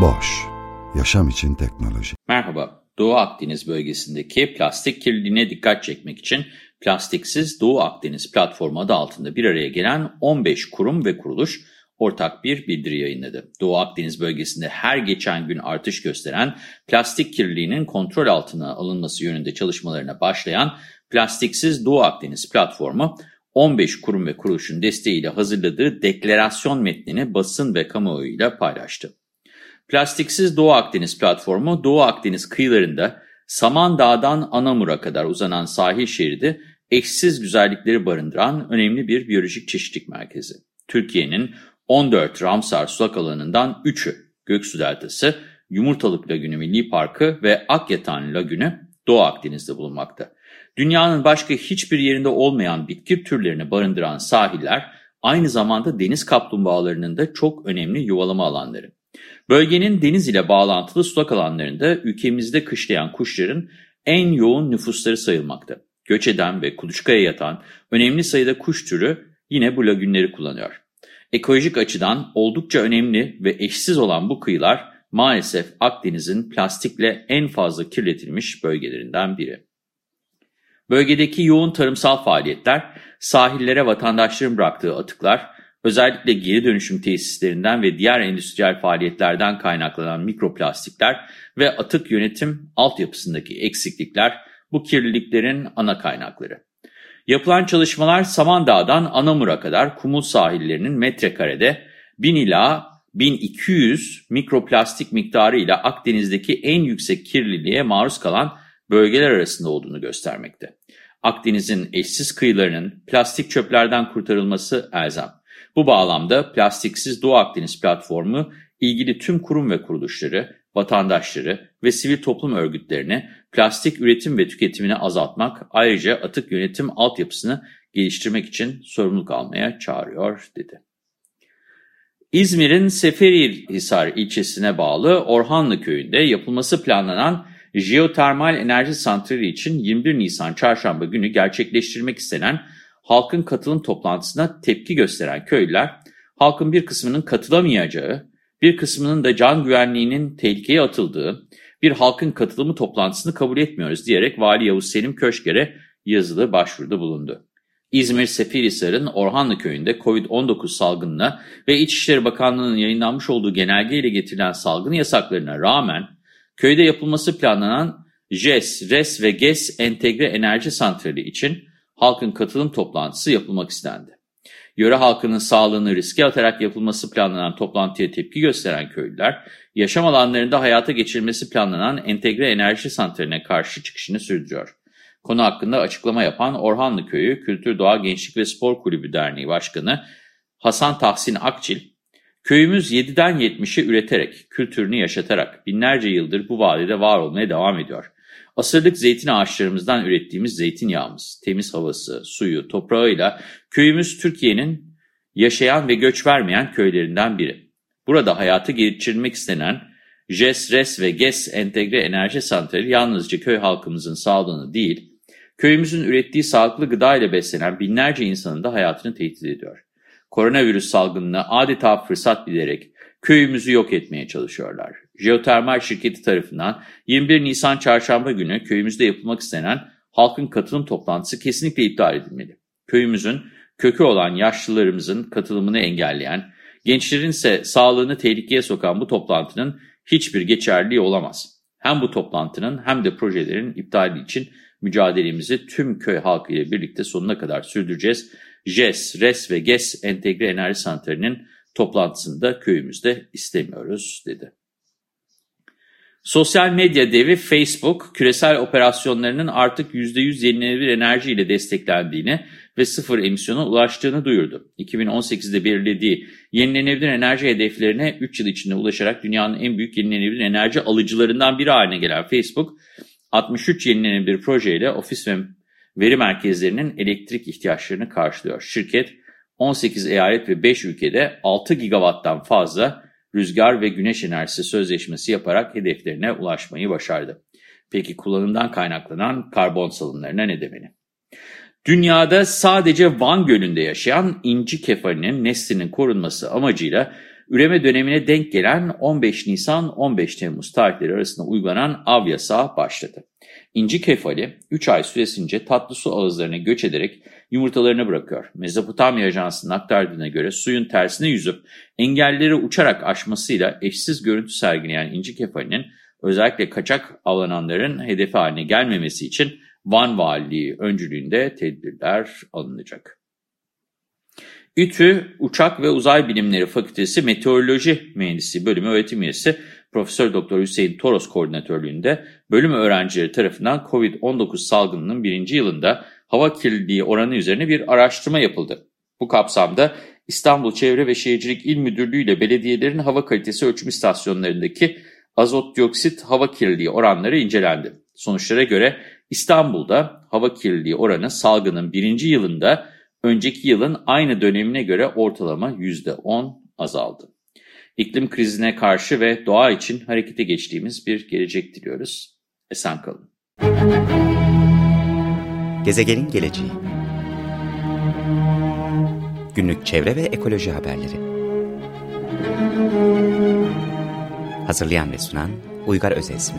Boş, yaşam için teknoloji. Merhaba, Doğu Akdeniz bölgesindeki plastik kirliliğine dikkat çekmek için Plastiksiz Doğu Akdeniz platformu adı altında bir araya gelen 15 kurum ve kuruluş ortak bir bildiri yayınladı. Doğu Akdeniz bölgesinde her geçen gün artış gösteren plastik kirliliğinin kontrol altına alınması yönünde çalışmalarına başlayan Plastiksiz Doğu Akdeniz platformu 15 kurum ve kuruluşun desteğiyle hazırladığı deklarasyon metnini basın ve kamuoyuyla paylaştı. Plastiksiz Doğu Akdeniz platformu Doğu Akdeniz kıyılarında Samandağ'dan Anamur'a kadar uzanan sahil şeridi eşsiz güzellikleri barındıran önemli bir biyolojik çeşitlik merkezi. Türkiye'nin 14 Ramsar sulak alanından 3'ü Göksu Deltası, Yumurtalık Lagünü Milli Parkı ve Akyatan Lagünü Doğu Akdeniz'de bulunmakta. Dünyanın başka hiçbir yerinde olmayan bitki türlerini barındıran sahiller aynı zamanda deniz kaplumbağalarının da çok önemli yuvalama alanları. Bölgenin deniz ile bağlantılı sulak alanlarında ülkemizde kışlayan kuşların en yoğun nüfusları sayılmakta. Göç eden ve kuluçkaya yatan önemli sayıda kuş türü yine bu lagünleri kullanıyor. Ekolojik açıdan oldukça önemli ve eşsiz olan bu kıyılar maalesef Akdeniz'in plastikle en fazla kirletilmiş bölgelerinden biri. Bölgedeki yoğun tarımsal faaliyetler, sahillere vatandaşların bıraktığı atıklar, özellikle geri dönüşüm tesislerinden ve diğer endüstriyel faaliyetlerden kaynaklanan mikroplastikler ve atık yönetim altyapısındaki eksiklikler bu kirliliklerin ana kaynakları. Yapılan çalışmalar Samandağ'dan Anamur'a kadar kumul sahillerinin metrekarede 1000 ila 1200 mikroplastik miktarı ile Akdeniz'deki en yüksek kirliliğe maruz kalan bölgeler arasında olduğunu göstermekte. Akdeniz'in eşsiz kıyılarının plastik çöplerden kurtarılması elzem. Bu bağlamda Plastiksiz Doğu Akdeniz platformu ilgili tüm kurum ve kuruluşları, vatandaşları ve sivil toplum örgütlerini plastik üretim ve tüketimini azaltmak, ayrıca atık yönetim altyapısını geliştirmek için sorumluluk almaya çağırıyor, dedi. İzmir'in Seferihisar ilçesine bağlı Orhanlı köyünde yapılması planlanan jeotermal enerji santrali için 21 Nisan çarşamba günü gerçekleştirmek istenen halkın katılım toplantısına tepki gösteren köylüler, halkın bir kısmının katılamayacağı, bir kısmının da can güvenliğinin tehlikeye atıldığı bir halkın katılımı toplantısını kabul etmiyoruz diyerek Vali Yavuz Selim Köşker'e yazılı başvuruda bulundu. İzmir Seferihisar'ın Orhanlı köyünde COVID-19 salgınına ve İçişleri Bakanlığı'nın yayınlanmış olduğu genelgeyle getirilen salgın yasaklarına rağmen köyde yapılması planlanan JES, RES ve GES entegre enerji santrali için halkın katılım toplantısı yapılmak istendi. Yöre halkının sağlığını riske atarak yapılması planlanan toplantıya tepki gösteren köylüler, yaşam alanlarında hayata geçirilmesi planlanan entegre enerji santraline karşı çıkışını sürdürüyor. Konu hakkında açıklama yapan Orhanlı Köyü Kültür Doğa Gençlik ve Spor Kulübü Derneği Başkanı Hasan Tahsin Akçil, Köyümüz 7'den 70'i üreterek, kültürünü yaşatarak binlerce yıldır bu vadide var olmaya devam ediyor. Asırlık zeytin ağaçlarımızdan ürettiğimiz zeytinyağımız, temiz havası, suyu, toprağıyla köyümüz Türkiye'nin yaşayan ve göç vermeyen köylerinden biri. Burada hayatı geçirmek istenen JES, RES ve GES entegre enerji santrali yalnızca köy halkımızın sağlığını değil, köyümüzün ürettiği sağlıklı gıda ile beslenen binlerce insanın da hayatını tehdit ediyor. Koronavirüs salgınını adeta fırsat bilerek köyümüzü yok etmeye çalışıyorlar. Jeotermal şirketi tarafından 21 Nisan çarşamba günü köyümüzde yapılmak istenen halkın katılım toplantısı kesinlikle iptal edilmeli. Köyümüzün kökü olan yaşlılarımızın katılımını engelleyen, gençlerin ise sağlığını tehlikeye sokan bu toplantının hiçbir geçerliliği olamaz. Hem bu toplantının hem de projelerin iptali için mücadelemizi tüm köy halkı ile birlikte sonuna kadar sürdüreceğiz. JES, RES ve GES entegre enerji santralinin toplantısında köyümüzde istemiyoruz dedi. Sosyal medya devi Facebook, küresel operasyonlarının artık %100 yenilenebilir enerji ile desteklendiğini ve sıfır emisyona ulaştığını duyurdu. 2018'de belirlediği yenilenebilir enerji hedeflerine 3 yıl içinde ulaşarak dünyanın en büyük yenilenebilir enerji alıcılarından biri haline gelen Facebook, 63 yenilenebilir projeyle ofis ve veri merkezlerinin elektrik ihtiyaçlarını karşılıyor. Şirket 18 eyalet ve 5 ülkede 6 gigawatttan fazla rüzgar ve güneş enerjisi sözleşmesi yaparak hedeflerine ulaşmayı başardı. Peki kullanımdan kaynaklanan karbon salımlarına ne demeli? Dünyada sadece Van Gölü'nde yaşayan inci kefalinin neslinin korunması amacıyla üreme dönemine denk gelen 15 Nisan-15 Temmuz tarihleri arasında uygulanan av yasağı başladı. İnci kefali 3 ay süresince tatlı su ağızlarına göç ederek yumurtalarını bırakıyor. Mezopotamya Ajansı'nın aktardığına göre suyun tersine yüzüp engelleri uçarak aşmasıyla eşsiz görüntü sergileyen inci kefalinin özellikle kaçak avlananların hedefi haline gelmemesi için Van Valiliği öncülüğünde tedbirler alınacak. İTÜ Uçak ve Uzay Bilimleri Fakültesi Meteoroloji Mühendisliği Bölümü öğretim üyesi Profesör Doktor Hüseyin Toros koordinatörlüğünde bölüm öğrencileri tarafından COVID-19 salgınının birinci yılında hava kirliliği oranı üzerine bir araştırma yapıldı. Bu kapsamda İstanbul Çevre ve Şehircilik İl Müdürlüğü ile belediyelerin hava kalitesi ölçüm istasyonlarındaki azot dioksit hava kirliliği oranları incelendi. Sonuçlara göre İstanbul'da hava kirliliği oranı salgının birinci yılında önceki yılın aynı dönemine göre ortalama %10 azaldı. İklim krizine karşı ve doğa için harekete geçtiğimiz bir gelecek diliyoruz. Esen kalın. Gezegenin geleceği Günlük çevre ve ekoloji haberleri Hazırlayan ve sunan Uygar Özesmi